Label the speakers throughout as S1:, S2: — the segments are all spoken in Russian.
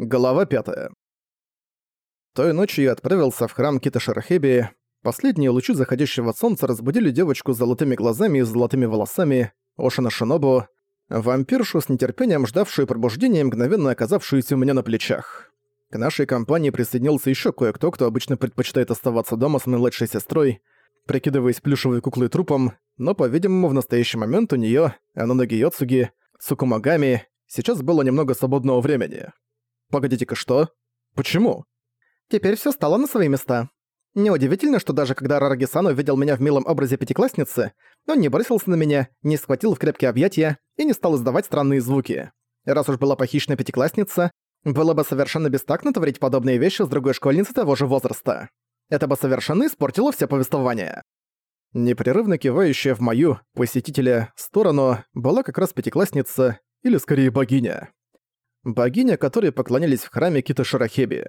S1: Глава 5. Той ночью я отправился в храм Кита Шарахеби. Последние лучи заходящего солнца разбудили девочку с золотыми глазами и золотыми волосами, Ошина Шинобу, вампиршу с нетерпением ждавшую пробуждения мгновенно оказавшуюся у меня на плечах. К нашей компании присоединился еще кое-кто, кто обычно предпочитает оставаться дома с младшей сестрой, прикидываясь плюшевой куклой трупом, но, по-видимому, в настоящий момент у неё, Аноноги Йоцуги, Сукумагами, сейчас было немного свободного времени. Погодите-ка, что? Почему?
S2: Теперь всё стало на свои места. Неудивительно, что даже когда Рараги-сан увидел меня в милом образе пятиклассницы, он не бросился на меня, не схватил в крепкие объятия и не стал издавать странные звуки. Раз уж была похищена пятиклассница, было бы совершенно бестактно творить подобные вещи с другой школьницей того же возраста. Это бы совершенно испортило все повествование.
S1: Непрерывно кивающая в мою, посетителя, сторону была как раз пятиклассница, или скорее богиня богиня, которой поклонялись в храме Кита Шарахеби,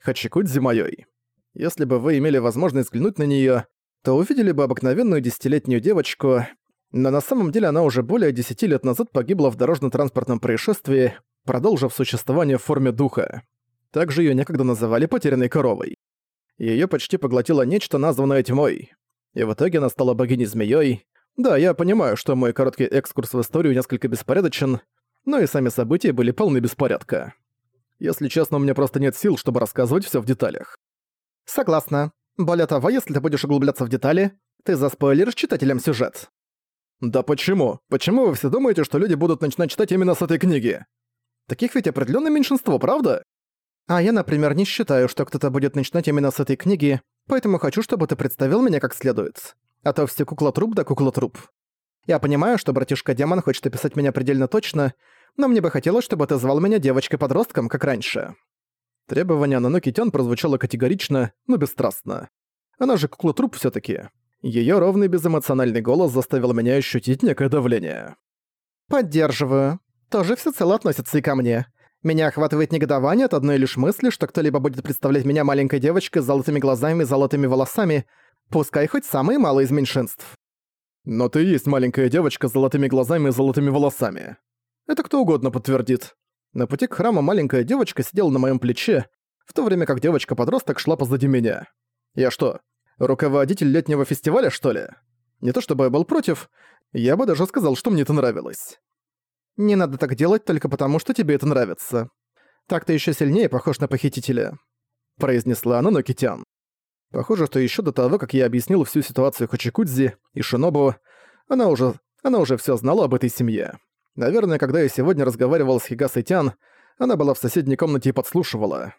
S1: Хачикудзи Майой. Если бы вы имели возможность взглянуть на неё, то увидели бы обыкновенную десятилетнюю девочку, но на самом деле она уже более десяти лет назад погибла в дорожно-транспортном происшествии, продолжив существование в форме духа. Также её некогда называли потерянной коровой. Её почти поглотило нечто, названное тьмой. И в итоге она стала богиней-змеёй. Да, я понимаю, что мой короткий экскурс в историю несколько беспорядочен, но и сами события были полны беспорядка. Если честно, у меня просто нет сил, чтобы рассказывать всё в деталях.
S2: Согласна. Более того, если ты будешь углубляться в детали, ты заспойлеришь читателям сюжет.
S1: Да почему? Почему вы все думаете, что люди будут начинать читать именно с этой книги? Таких ведь определённое меньшинство, правда?
S2: А я, например, не считаю, что кто-то будет начинать именно с этой книги, поэтому хочу, чтобы ты представил меня как следует. А то все кукла-труп да кукла-труп. Я понимаю, что братишка-демон хочет описать меня предельно точно, но мне бы хотелось, чтобы ты звал меня девочкой-подростком, как раньше».
S1: Требование на Нокитян прозвучало категорично, но бесстрастно. Она же кукла-труп всё таки Её ровный безэмоциональный голос заставил меня ощутить некое давление.
S2: «Поддерживаю. Тоже всецело относится и ко мне. Меня охватывает негодование от одной лишь мысли, что кто-либо будет представлять меня маленькой девочкой с золотыми глазами и золотыми волосами, пускай хоть самые малые из меньшинств.
S1: Но ты есть маленькая девочка с золотыми глазами и золотыми волосами. Это кто угодно подтвердит. На пути к храму маленькая девочка сидела на моем плече, в то время как девочка-подросток шла позади меня. Я что, руководитель летнего фестиваля, что ли? Не то чтобы я был против, я бы даже сказал, что мне это нравилось.
S2: Не надо так делать только потому, что тебе это нравится. Так ты еще сильнее похож на похитителя», — произнесла она Нокитян.
S1: Похоже, что еще до того, как я объяснил всю ситуацию Хачикудзи и Шинобу, она уже, она уже все знала об этой семье. Наверное, когда я сегодня разговаривал с Хигасой Тян, она была в соседней комнате и подслушивала.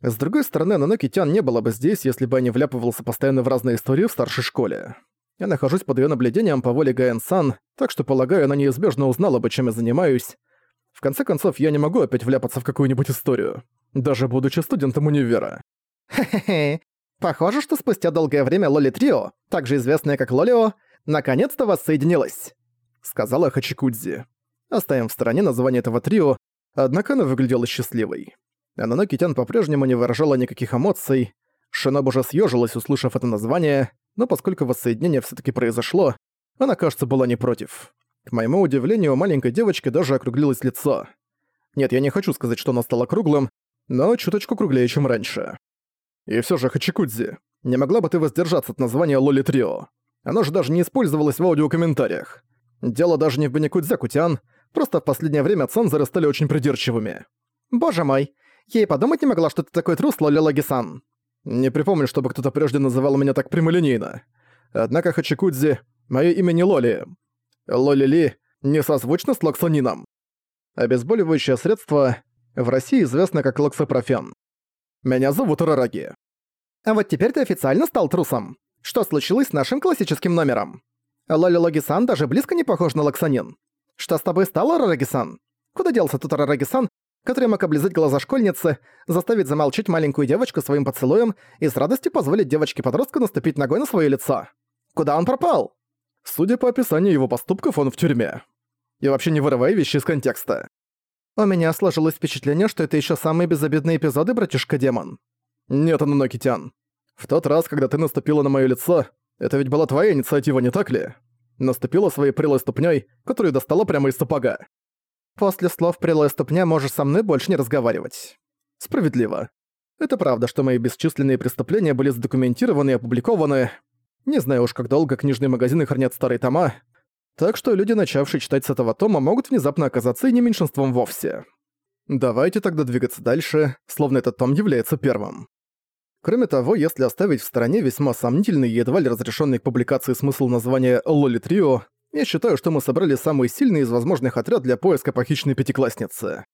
S1: С другой стороны, Наноки Тян не было бы здесь, если бы я не вляпывался постоянно в разные истории в старшей школе. Я нахожусь под её наблюдением по воле Гаэн-сан, так что, полагаю, она неизбежно узнала бы, чем я занимаюсь. В конце концов, я не могу опять вляпаться в какую-нибудь историю, даже будучи студентом универа.
S2: Хе-хе, Похоже, что спустя долгое время Лоли Трио, также известная как Лолио, наконец-то воссоединилась», — сказала Хачикудзи. Оставим в стороне название этого трио, однако она выглядела счастливой. Ананоки Тян по-прежнему не выражала никаких эмоций. Шинобу же съежилась, услышав это название, но поскольку воссоединение все таки произошло, она, кажется, была не против. К моему удивлению, у маленькой девочки даже округлилось лицо. Нет, я не хочу сказать, что оно стало круглым, но чуточку круглее, чем раньше. И все же, Хачикудзи, не могла бы ты воздержаться от названия Лоли Трио? Оно же даже не использовалось в аудиокомментариях. Дело даже не в Беникудзякутян, просто в последнее время цензоры стали очень придирчивыми. Боже мой, я и подумать не могла, что ты такой трус, Лоли Лагисан.
S1: Не припомню, чтобы кто-то прежде называл меня так прямолинейно. Однако Хачикудзи, мое имя не Лоли. Лоли Ли не созвучно с локсонином. Обезболивающее средство в России известно как локсопрофен. Меня зовут Рараги.
S2: А вот теперь ты официально стал трусом. Что случилось с нашим классическим номером? Лоли Логи-сан даже близко не похож на Лаксанин. Что с тобой стало, Рараги-сан? Куда делся тот Рараги-сан, который мог облизать глаза школьницы, заставить замолчать маленькую девочку своим поцелуем и с радостью позволить девочке-подростку наступить ногой на свое лицо? Куда он пропал?
S1: Судя по описанию его поступков, он в тюрьме. И вообще не вырывай вещи из контекста.
S2: У меня сложилось впечатление, что это еще самые безобидные эпизоды, братишка-демон.
S1: Нет, Анунокитян. В тот раз, когда ты наступила на моё лицо, это ведь была твоя инициатива, не так ли? Наступила своей прилой ступнёй, которую достала прямо из сапога.
S2: После слов «прилой ступня» можешь со мной больше не разговаривать.
S1: Справедливо. Это правда, что мои бесчисленные преступления были задокументированы и опубликованы. Не знаю уж, как долго книжные магазины хранят старые тома, так что люди, начавшие читать с этого тома, могут внезапно оказаться и не меньшинством вовсе. Давайте тогда двигаться дальше, словно этот том является первым. Кроме того, если оставить в стороне весьма сомнительный и едва ли разрешенный к публикации смысл названия «Лоли Трио», я считаю, что мы собрали самый сильный из возможных отряд для поиска похищенной пятиклассницы.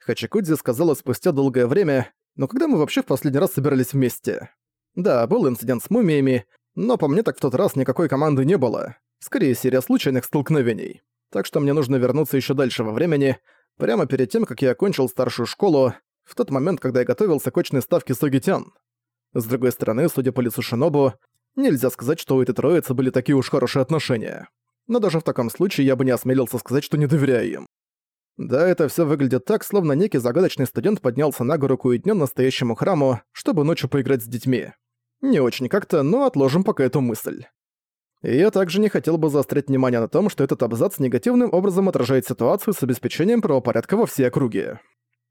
S1: Хачикудзи сказала спустя долгое время, но когда мы вообще в последний раз собирались вместе? Да, был инцидент с мумиями, но по мне так в тот раз никакой команды не было. Скорее, серия случайных столкновений. Так что мне нужно вернуться еще дальше во времени, прямо перед тем, как я окончил старшую школу, в тот момент, когда я готовился к очной ставке Согитян. С другой стороны, судя по лицу Шинобу, нельзя сказать, что у этой троицы были такие уж хорошие отношения. Но даже в таком случае я бы не осмелился сказать, что не доверяю им. Да, это все выглядит так, словно некий загадочный студент поднялся на гору днем настоящему храму, чтобы ночью поиграть с детьми. Не очень как-то, но отложим пока эту мысль. И я также не хотел бы заострять внимание на том, что этот абзац негативным образом отражает ситуацию с обеспечением правопорядка во всей округе.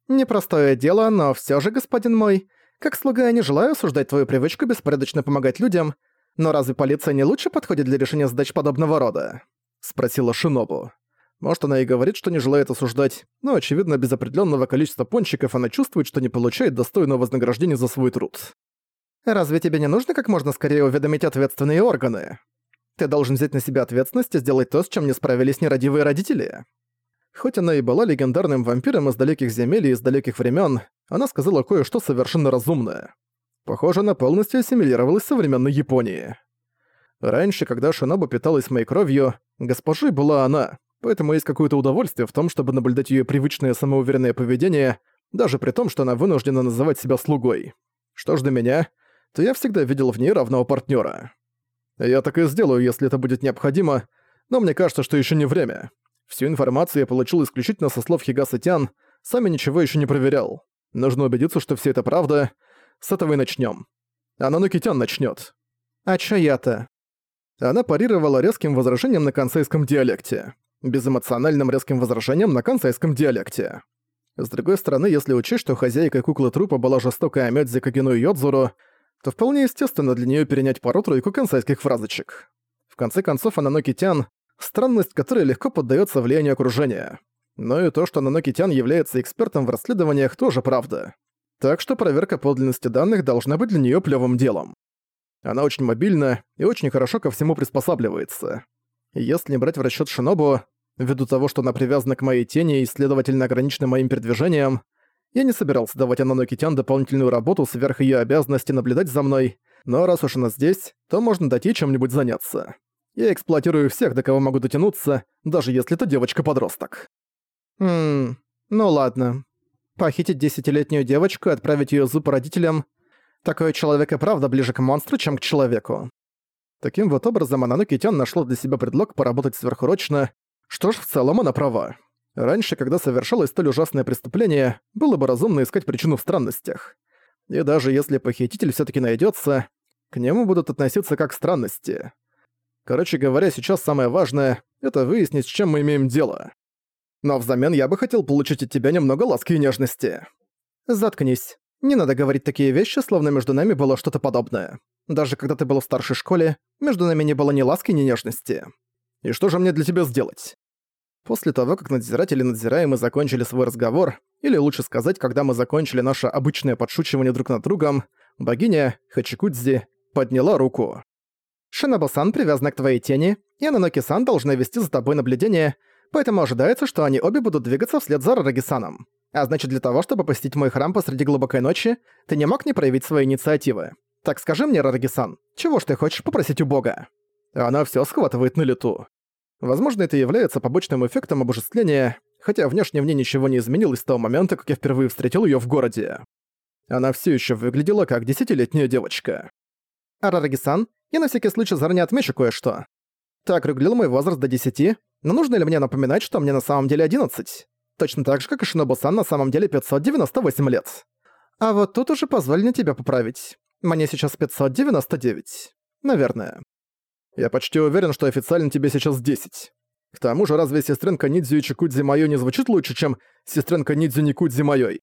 S1: «Непростое дело, но все же, господин мой, как слуга я не желаю осуждать твою привычку беспорядочно помогать людям, но разве полиция не лучше подходит для решения задач подобного рода?» — спросила Шинобу. Может, она и говорит, что не желает осуждать, но, очевидно, без определенного количества пончиков она чувствует, что не получает достойного вознаграждения за свой труд. «Разве тебе не нужно как можно скорее уведомить ответственные органы? Ты должен взять на себя ответственность и сделать то, с чем не справились нерадивые родители». Хоть она и была легендарным вампиром из далеких земель и из далеких времен, она сказала кое-что совершенно разумное. Похоже, она полностью ассимилировалась в современной Японии. Раньше, когда Шинобу питалась моей кровью, госпожой была она, поэтому есть какое-то удовольствие в том, чтобы наблюдать её привычное самоуверенное поведение, даже при том, что она вынуждена называть себя слугой. Что ж до меня, то я всегда видел в ней равного партнёра. Я так и сделаю, если это будет необходимо, но мне кажется, что ещё не время. Всю информацию я получил исключительно со слов Хигаса Тян, сами ничего ещё не проверял. Нужно убедиться, что всё это правда. С этого и начнём. Анануки Тян начнёт. А чё я-то? Она парировала резким возражением на консейском диалекте безэмоциональным резким возражением на консайском диалекте. С другой стороны, если учесть, что хозяйкой куклы трупа была жестокая Амёдзи Кагину Йодзуру, то вполне естественно для неё перенять пару-тройку консайских фразочек. В конце концов, Ананоки Тян — странность, которая легко поддаётся влиянию окружения. Но и то, что Ананоки Тян является экспертом в расследованиях, тоже правда. Так что проверка подлинности данных должна быть для неё плёвым делом. Она очень мобильна и очень хорошо ко всему приспосабливается. Если не брать в расчёт Шинобу, Ввиду того, что она привязана к моей тени и, следовательно, ограничена моим передвижением, я не собирался давать Ананоки Тян дополнительную работу сверх ее обязанности наблюдать за мной, но раз уж она здесь, то можно дать чем-нибудь заняться. Я эксплуатирую всех, до кого могу дотянуться, даже если это девочка-подросток. Хм, ну ладно. Похитить десятилетнюю девочку и отправить её зуб родителям — такой человек и правда ближе к монстру, чем к человеку. Таким вот образом Ананоки Тян нашла для себя предлог поработать сверхурочно что ж, в целом она права. Раньше, когда совершалось столь ужасное преступление, было бы разумно искать причину в странностях. И даже если похититель все таки найдется, к нему будут относиться как к странности. Короче говоря, сейчас самое важное — это выяснить, с чем мы имеем дело. Но взамен я бы хотел получить от тебя немного ласки и нежности. Заткнись. Не надо говорить такие вещи, словно между нами было что-то подобное. Даже когда ты был в старшей школе, между нами не было ни ласки, ни нежности. И что же мне для тебя сделать? После того, как надзиратели и надзираемые закончили свой разговор, или лучше сказать, когда мы закончили наше обычное подшучивание друг над другом, богиня Хачикудзи подняла руку. «Шинобо-сан привязана к твоей тени, и Ананоки-сан должна вести за тобой наблюдение, поэтому ожидается, что они обе будут двигаться вслед за Рараги-саном. А значит, для того, чтобы посетить мой храм посреди глубокой ночи, ты не мог не проявить свои инициативы. Так скажи мне, Рараги-сан, чего ж ты хочешь попросить у бога?» Она все схватывает на лету. Возможно, это является побочным эффектом обожествления, хотя внешне в ней ничего не изменилось с того момента, как я впервые встретил её в городе. Она всё ещё выглядела как десятилетняя девочка. «Арараги-сан, я на всякий случай заранее отмечу кое-что. Ты округлил мой возраст до десяти, но нужно ли мне напоминать, что мне на самом деле одиннадцать? Точно так же, как и Шинобу-сан на самом деле 598 лет. А вот тут уже позволь мне тебя поправить. Мне сейчас 599. Наверное. Я почти уверен, что официально тебе сейчас 10. К тому же, разве сестренка Нидзю и Чикудзи Майо не звучит лучше, чем сестренка Нидзю Никудзи Майой?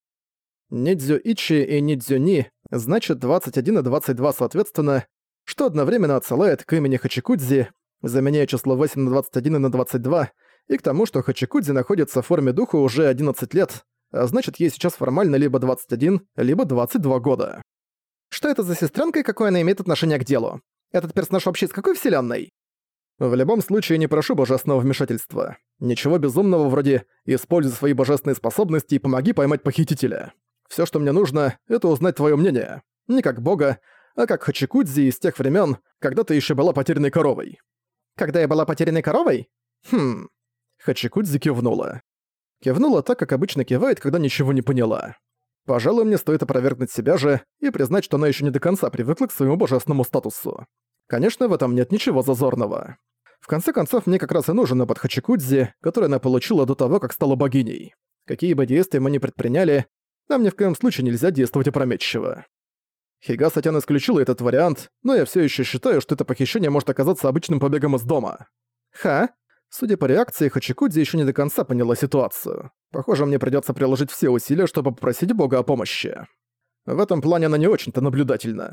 S1: Нидзю Ичи и Нидзю Ни значит 21 и 22 соответственно, что одновременно отсылает к имени Хачикудзи, заменяя число 8 на 21 и на 22, и к тому, что Хачикудзи находится в форме духа уже 11 лет, а значит ей сейчас формально либо 21, либо 22 года.
S2: Что это за сестренка и какое она имеет отношение к делу? Этот персонаж вообще из какой вселенной?
S1: В любом случае не прошу божественного вмешательства. Ничего безумного вроде «используй свои божественные способности и помоги поймать похитителя». Все, что мне нужно, это узнать твое мнение. Не как бога, а как Хачикудзи из тех времен, когда ты еще была потерянной коровой.
S2: Когда я была потерянной коровой? Хм.
S1: Хачикудзи кивнула. Кивнула так, как обычно кивает, когда ничего не поняла. Пожалуй, мне стоит опровергнуть себя же и признать, что она еще не до конца привыкла к своему божественному статусу. Конечно, в этом нет ничего зазорного. В конце концов, мне как раз и нужен опыт Хачикудзи, который она получила до того, как стала богиней. Какие бы действия мы ни предприняли, нам ни в коем случае нельзя действовать опрометчиво. Хигаса-тян исключила этот вариант, но я все еще считаю, что это похищение может оказаться обычным побегом из дома. Ха? Судя по реакции, Хачикудзи еще не до конца поняла ситуацию. Похоже, мне придется приложить все усилия, чтобы попросить Бога о помощи. В этом плане она не очень-то наблюдательна.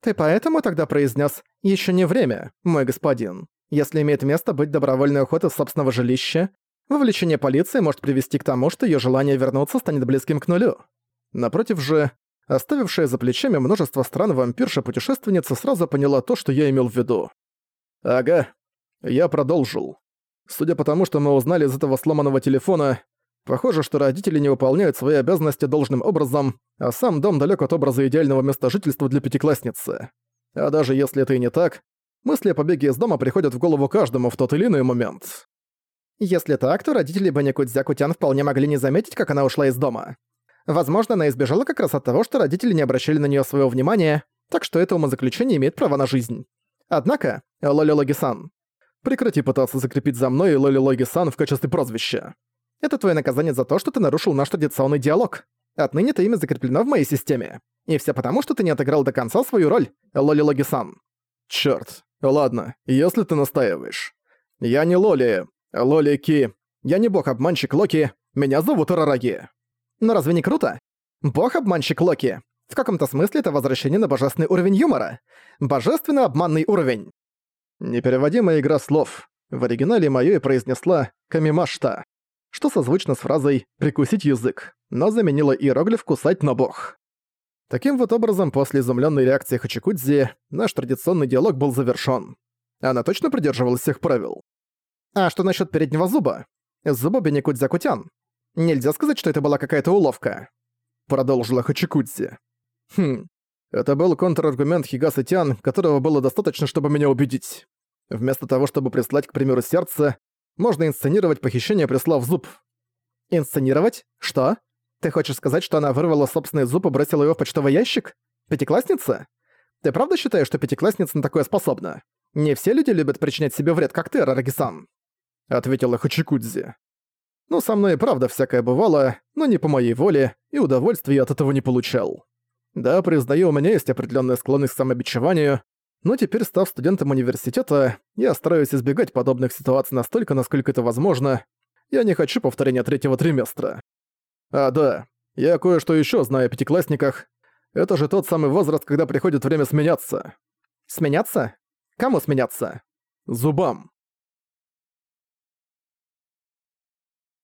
S2: Ты поэтому тогда произнес «Еще не время, мой господин». Если имеет место быть добровольный уход из собственного жилища, вовлечение полиции может привести к тому, что ее желание вернуться станет близким к нулю.
S1: Напротив же, оставившая за плечами множество стран вампирша-путешественница сразу поняла то, что я имел в виду. Ага, я продолжил. Судя по тому, что мы узнали из этого сломанного телефона, похоже, что родители не выполняют свои обязанности должным образом, а сам дом далек от образа идеального места жительства для пятиклассницы. А даже если это и не так, мысли о побеге из дома приходят в голову каждому в тот или иной момент.
S2: Если так, то родители Бенни Кудзяку-тян вполне могли не заметить, как она ушла из дома. Возможно, она избежала как раз от того, что родители не обращали на нее своего внимания, так что это умозаключение имеет право на жизнь. Однако, Лоли Логи-сан,
S1: Прекрати пытаться закрепить за мной Лоли Логи-сан в качестве прозвища.
S2: Это твое наказание за то, что ты нарушил наш традиционный диалог. Отныне это имя закреплено в моей системе. И все потому, что ты не отыграл до конца свою роль, Лоли Логи-сан.
S1: Чёрт. Ладно, если ты настаиваешь. Я не Лоли, Лоли Ки. Я не бог-обманщик Локи, меня зовут Арараги.
S2: Но разве не круто? Бог-обманщик Локи. В каком-то смысле это возвращение на божественный уровень юмора. Божественно-обманный уровень.
S1: Непереводимая игра слов. В оригинале моё и произнесла «камимашта», что созвучно с фразой «прикусить язык», но заменила иероглиф «кусать на бог». Таким вот образом, после изумлённой реакции Хачикудзи, наш традиционный диалог был завершён. Она точно придерживалась всех правил.
S2: А что насчёт переднего зуба? Зуба Беникудзякутян. Нельзя сказать, что это была какая-то уловка.
S1: Продолжила Хачикудзи. Хм, это был контраргумент Хигасы Тян, которого было достаточно, чтобы меня убедить. Вместо того, чтобы прислать, к примеру, сердце, можно инсценировать похищение, прислав зуб.
S2: Инсценировать? Что? Ты хочешь сказать, что она вырвала собственный зуб и бросила его в почтовый ящик? Пятиклассница? Ты правда считаешь, что пятиклассница на такое способна? Не все люди любят причинять себе вред, как ты, Рараги-сан.
S1: Ответила Хачикудзи. Ну, со мной и правда всякое бывало, но не по моей воле, и удовольствия я от этого не получал. Да, признаю, у меня есть определенная склонность к самобичеванию, но теперь, став студентом университета, я стараюсь избегать подобных ситуаций настолько, насколько это возможно. Я не хочу повторения третьего триместра. А, да, я кое-что еще знаю о пятиклассниках. Это же тот самый возраст, когда приходит время сменяться.
S2: Сменяться? Кому сменяться?
S1: Зубам.